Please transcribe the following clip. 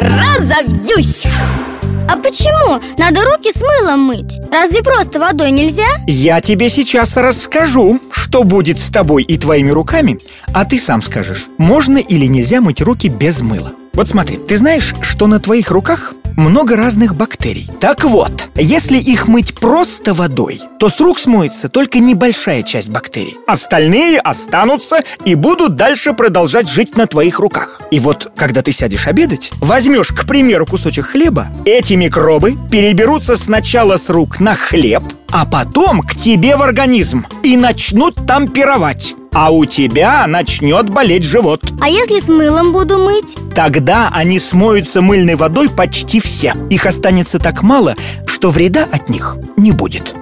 разобьюсь А почему? Надо руки с мылом мыть Разве просто водой нельзя? Я тебе сейчас расскажу, что будет с тобой и твоими руками А ты сам скажешь, можно или нельзя мыть руки без мыла Вот смотри, ты знаешь, что на твоих руках много разных бактерий. Так вот, если их мыть просто водой, то с рук смоется только небольшая часть бактерий. Остальные останутся и будут дальше продолжать жить на твоих руках. И вот, когда ты сядешь обедать, возьмешь, к примеру, кусочек хлеба Эти микробы переберутся сначала с рук на хлеб, а потом к тебе в организм и начнут там пировать а у тебя начнет болеть живот. А если с мылом буду мыть? Тогда они смоются мыльной водой почти все. Их останется так мало, что вреда от них не будет